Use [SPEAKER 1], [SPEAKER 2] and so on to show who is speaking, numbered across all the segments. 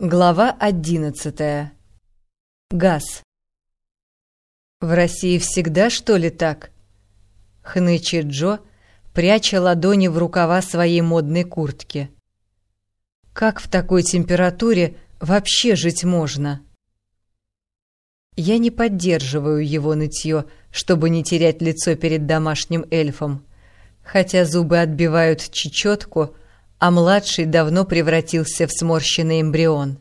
[SPEAKER 1] Глава одиннадцатая. Газ. «В России всегда, что ли, так?» — хнычет Джо, пряча ладони в рукава своей модной куртки. «Как в такой температуре вообще жить можно?» Я не поддерживаю его нытье, чтобы не терять лицо перед домашним эльфом, хотя зубы отбивают чечетку — а младший давно превратился в сморщенный эмбрион.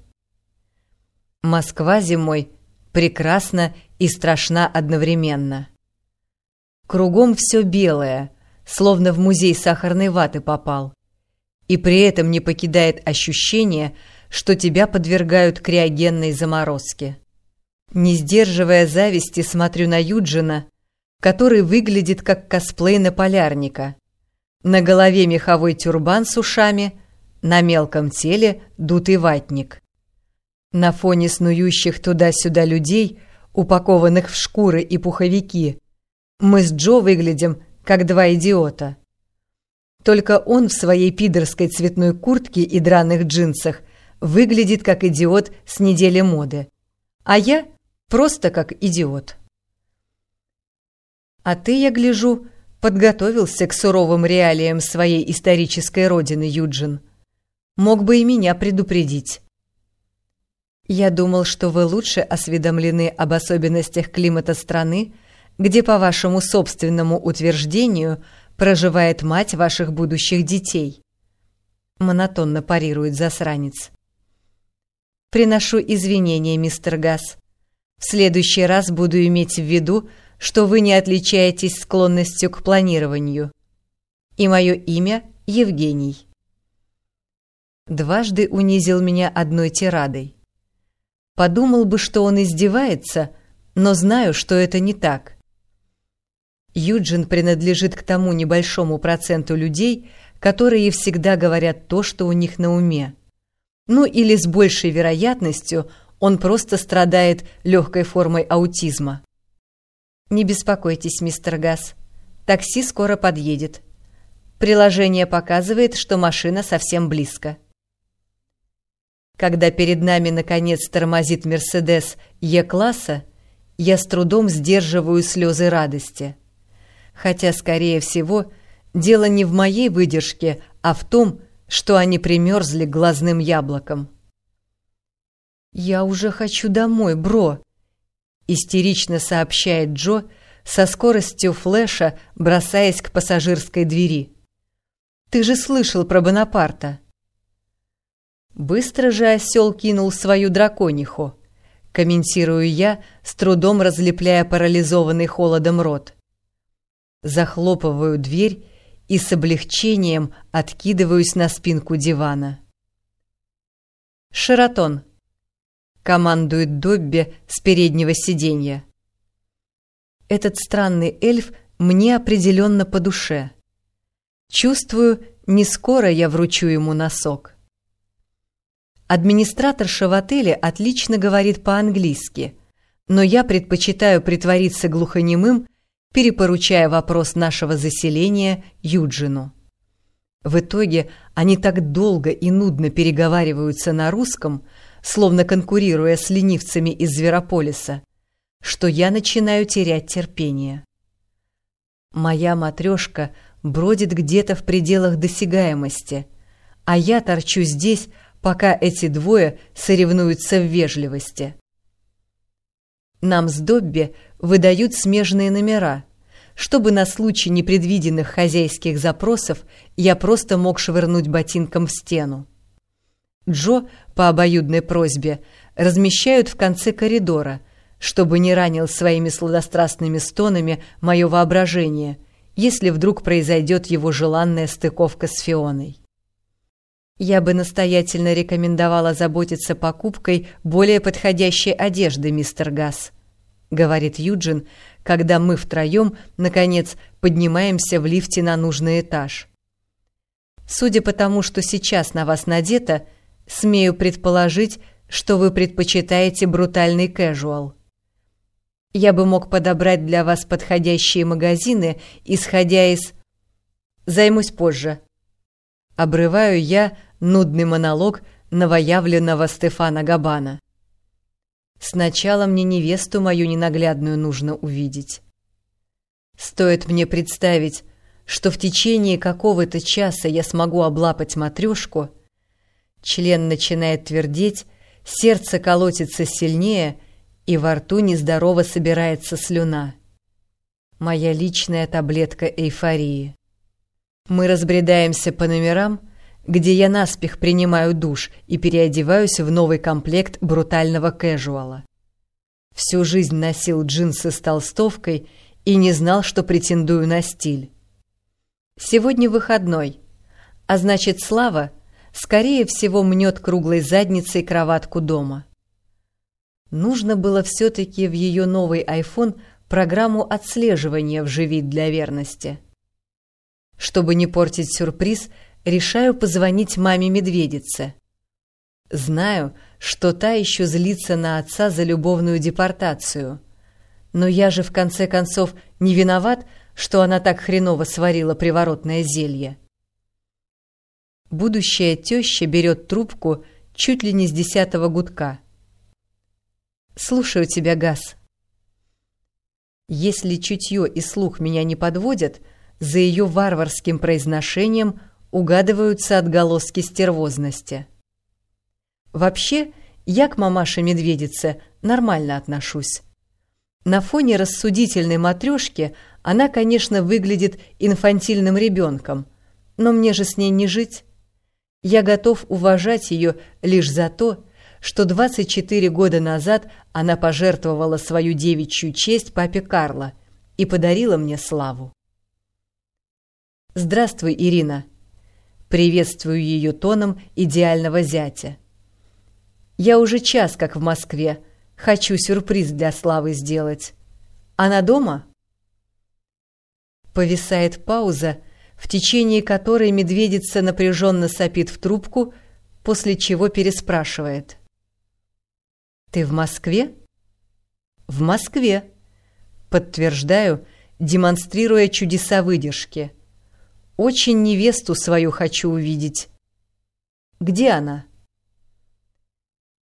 [SPEAKER 1] Москва зимой прекрасна и страшна одновременно. Кругом все белое, словно в музей сахарной ваты попал, и при этом не покидает ощущение, что тебя подвергают криогенной заморозке. Не сдерживая зависти, смотрю на Юджина, который выглядит как косплей на полярника – на голове меховой тюрбан с ушами, на мелком теле дутый ватник. На фоне снующих туда-сюда людей, упакованных в шкуры и пуховики, мы с Джо выглядим как два идиота. Только он в своей пидорской цветной куртке и драных джинсах выглядит как идиот с недели моды, а я просто как идиот. А ты, я гляжу, подготовился к суровым реалиям своей исторической родины, Юджин. Мог бы и меня предупредить. Я думал, что вы лучше осведомлены об особенностях климата страны, где, по вашему собственному утверждению, проживает мать ваших будущих детей. Монотонно парирует засранец. Приношу извинения, мистер Гасс. В следующий раз буду иметь в виду, что вы не отличаетесь склонностью к планированию. И мое имя Евгений. Дважды унизил меня одной тирадой. Подумал бы, что он издевается, но знаю, что это не так. Юджин принадлежит к тому небольшому проценту людей, которые всегда говорят то, что у них на уме. Ну или с большей вероятностью он просто страдает легкой формой аутизма. «Не беспокойтесь, мистер Газ. Такси скоро подъедет. Приложение показывает, что машина совсем близко». Когда перед нами, наконец, тормозит «Мерседес» Е-класса, я с трудом сдерживаю слезы радости. Хотя, скорее всего, дело не в моей выдержке, а в том, что они примерзли глазным яблоком. «Я уже хочу домой, бро!» Истерично сообщает Джо со скоростью флеша, бросаясь к пассажирской двери. «Ты же слышал про Бонапарта!» Быстро же осел кинул свою дракониху, комментирую я, с трудом разлепляя парализованный холодом рот. Захлопываю дверь и с облегчением откидываюсь на спинку дивана. «Шератон», командует Добби с переднего сиденья. Этот странный эльф мне определенно по душе. Чувствую, не скоро я вручу ему носок. Администраторша в отеле отлично говорит по-английски, но я предпочитаю притвориться глухонемым, перепоручая вопрос нашего заселения Юджину. В итоге они так долго и нудно переговариваются на русском, словно конкурируя с ленивцами из Зверополиса, что я начинаю терять терпение. Моя матрешка бродит где-то в пределах досягаемости, а я торчу здесь, пока эти двое соревнуются в вежливости. Нам с Добби выдают смежные номера, чтобы на случай непредвиденных хозяйских запросов я просто мог швырнуть ботинком в стену. Джо по обоюдной просьбе размещают в конце коридора, чтобы не ранил своими сладострастными стонами мое воображение, если вдруг произойдет его желанная стыковка с Фионой. Я бы настоятельно рекомендовала заботиться покупкой более подходящей одежды, мистер Гасс, говорит Юджин, когда мы втроем, наконец, поднимаемся в лифте на нужный этаж. Судя по тому, что сейчас на вас надето, Смею предположить, что вы предпочитаете брутальный кэжуал. Я бы мог подобрать для вас подходящие магазины, исходя из... Займусь позже. Обрываю я нудный монолог новоявленного Стефана Габана. Сначала мне невесту мою ненаглядную нужно увидеть. Стоит мне представить, что в течение какого-то часа я смогу облапать матрешку, член начинает твердеть, сердце колотится сильнее, и во рту нездорово собирается слюна. Моя личная таблетка эйфории. Мы разбредаемся по номерам, где я наспех принимаю душ и переодеваюсь в новый комплект брутального кэжуала. Всю жизнь носил джинсы с толстовкой и не знал, что претендую на стиль. Сегодня выходной, а значит, Слава, скорее всего, мнет круглой задницей кроватку дома. Нужно было все-таки в ее новый iPhone программу отслеживания вживить для верности. Чтобы не портить сюрприз, решаю позвонить маме-медведице. Знаю, что та еще злится на отца за любовную депортацию. Но я же, в конце концов, не виноват, что она так хреново сварила приворотное зелье. Будущая теща берет трубку чуть ли не с десятого гудка. «Слушаю тебя, Газ». Если чутье и слух меня не подводят, за ее варварским произношением угадываются отголоски стервозности. Вообще, я к мамаше-медведице нормально отношусь. На фоне рассудительной матрешки она, конечно, выглядит инфантильным ребенком, но мне же с ней не жить. Я готов уважать ее лишь за то, что 24 года назад она пожертвовала свою девичью честь папе Карло и подарила мне славу. «Здравствуй, Ирина!» Приветствую ее тоном идеального зятя. «Я уже час как в Москве. Хочу сюрприз для Славы сделать. Она дома?» Повисает пауза, в течение которой медведица напряженно сопит в трубку, после чего переспрашивает. «Ты в Москве?» «В Москве», подтверждаю, демонстрируя чудеса выдержки. Очень невесту свою хочу увидеть. Где она?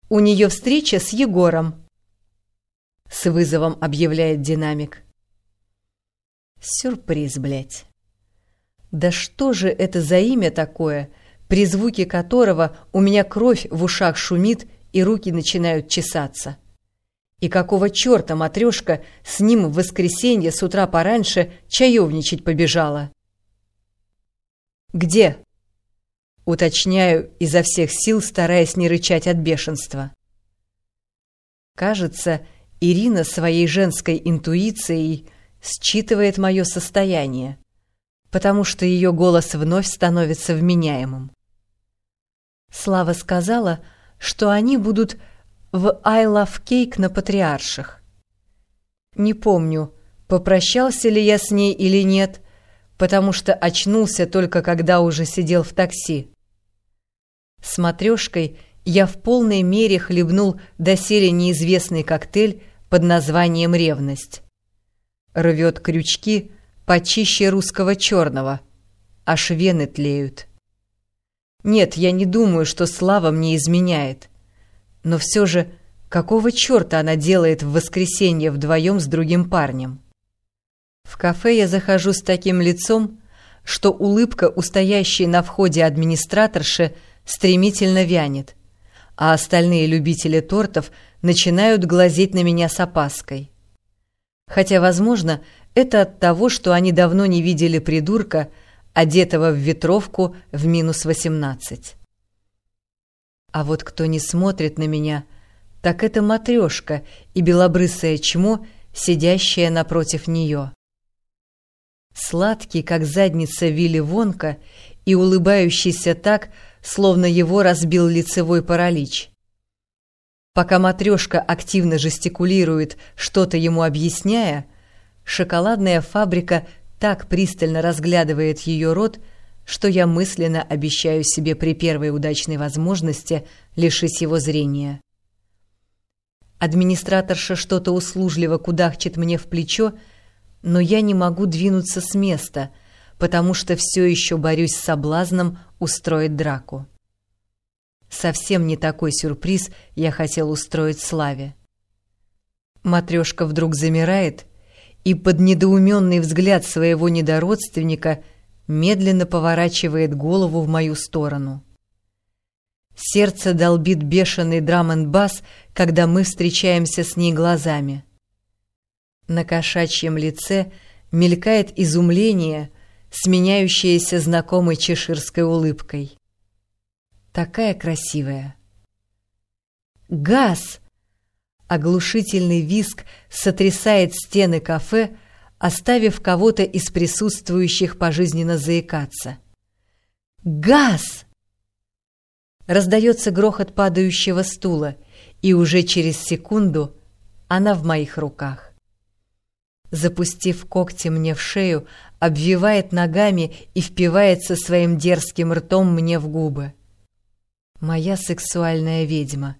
[SPEAKER 1] У нее встреча с Егором. С вызовом объявляет динамик. Сюрприз, блядь. Да что же это за имя такое, при звуке которого у меня кровь в ушах шумит и руки начинают чесаться? И какого черта матрешка с ним в воскресенье с утра пораньше чаевничать побежала? «Где?» Уточняю изо всех сил, стараясь не рычать от бешенства. Кажется, Ирина своей женской интуицией считывает мое состояние, потому что ее голос вновь становится вменяемым. Слава сказала, что они будут в I Love Cake на Патриарших. Не помню, попрощался ли я с ней или нет, потому что очнулся только когда уже сидел в такси. С матрешкой я в полной мере хлебнул доселе неизвестный коктейль под названием «Ревность». Рвет крючки почище русского черного, аж вены тлеют. Нет, я не думаю, что Слава мне изменяет. Но все же, какого черта она делает в воскресенье вдвоем с другим парнем? В кафе я захожу с таким лицом, что улыбка у стоящей на входе администраторши стремительно вянет, а остальные любители тортов начинают глазеть на меня с опаской. Хотя, возможно, это от того, что они давно не видели придурка, одетого в ветровку в минус восемнадцать. А вот кто не смотрит на меня, так это матрешка и белобрысое чмо, сидящее напротив нее сладкий, как задница Вилли Вонка, и улыбающийся так, словно его разбил лицевой паралич. Пока матрешка активно жестикулирует, что-то ему объясняя, шоколадная фабрика так пристально разглядывает ее рот, что я мысленно обещаю себе при первой удачной возможности лишить его зрения. Администраторша что-то услужливо кудахчет мне в плечо, но я не могу двинуться с места, потому что все еще борюсь с соблазном устроить драку. Совсем не такой сюрприз я хотел устроить Славе. Матрешка вдруг замирает и под недоуменный взгляд своего недородственника медленно поворачивает голову в мою сторону. Сердце долбит бешеный драм-н-бас, когда мы встречаемся с ней глазами. На кошачьем лице мелькает изумление, сменяющееся знакомой чеширской улыбкой. Такая красивая. «Газ!» Оглушительный виск сотрясает стены кафе, оставив кого-то из присутствующих пожизненно заикаться. «Газ!» Раздается грохот падающего стула, и уже через секунду она в моих руках. Запустив когти мне в шею, обвивает ногами и впивается своим дерзким ртом мне в губы. Моя сексуальная ведьма.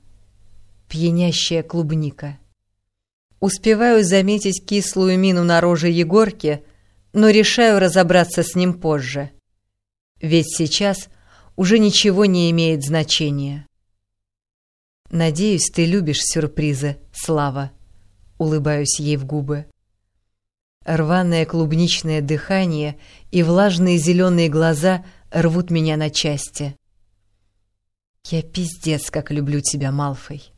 [SPEAKER 1] Пьянящая клубника. Успеваю заметить кислую мину на роже Егорки, но решаю разобраться с ним позже. Ведь сейчас уже ничего не имеет значения. «Надеюсь, ты любишь сюрпризы, Слава», — улыбаюсь ей в губы. Рваное клубничное дыхание и влажные зеленые глаза рвут меня на части. «Я пиздец, как люблю тебя, Малфой!»